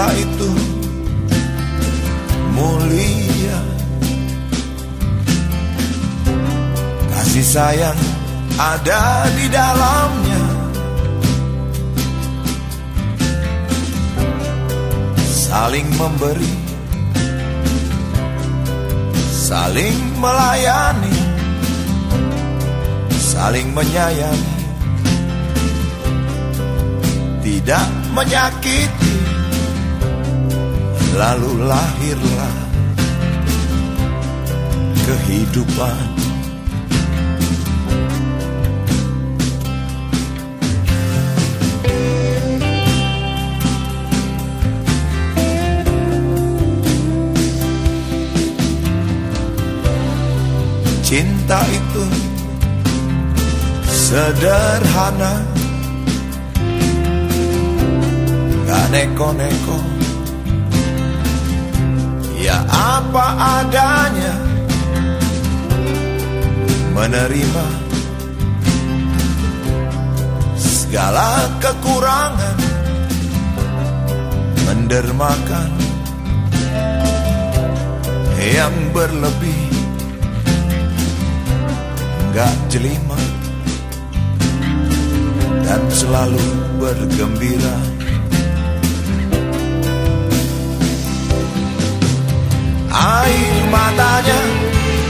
Cinta itu mulia. Kasih sayang ada di dalamnya. Saling memberi Saling melayani Saling menyayangi. Tidak menyakiti Lalu lahirlah kehidupan. Cinta itu sederhana Gak neko-neko Ya apa adanya Menerima Segala kekurangan Mendermakan Yang berlebih gak jelima dan selalu bergembira. Air matanya,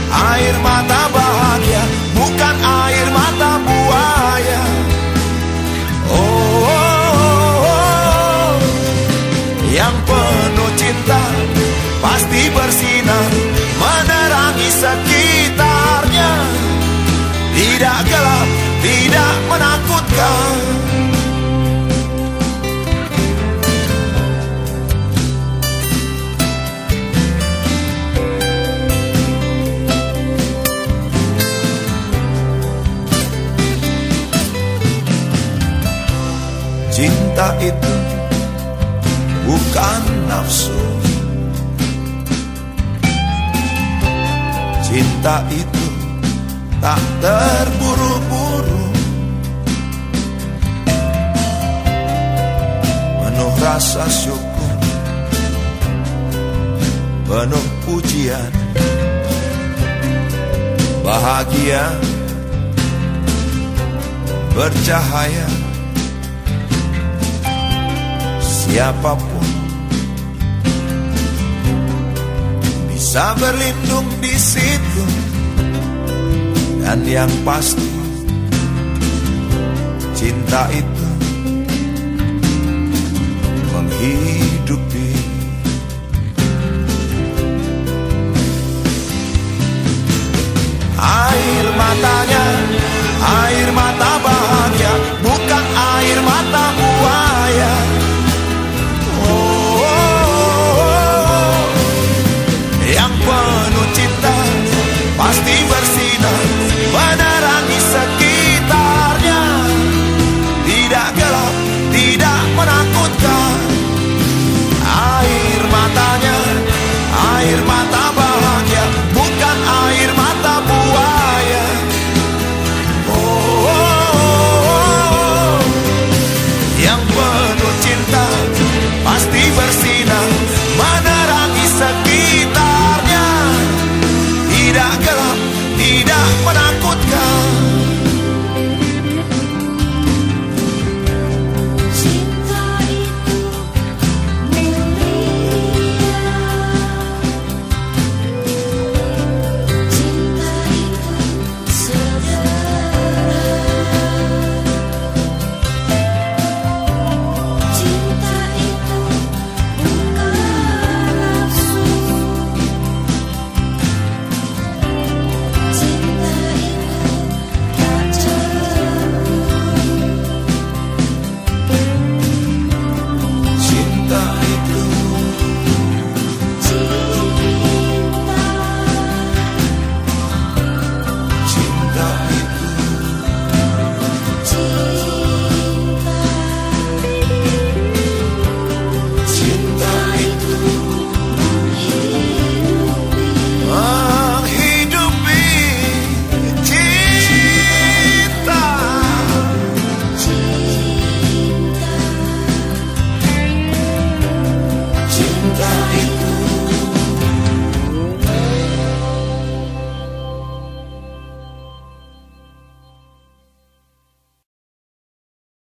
air mata bahagia, bukan air mata buaya. Oh, oh, oh, oh. yang penuh cinta pasti bersinar menerangi sekitarnya. Tidak gelap, tidak menakutkan Itu bukan nafsu. Cinta itu tak terburu-buru. Penuh rasa syukur Penuh pujian. Bahagia Bercahaya Siapa pun Bisa berlindung di situ. Dan yang pasti cinta itu 阳光，我。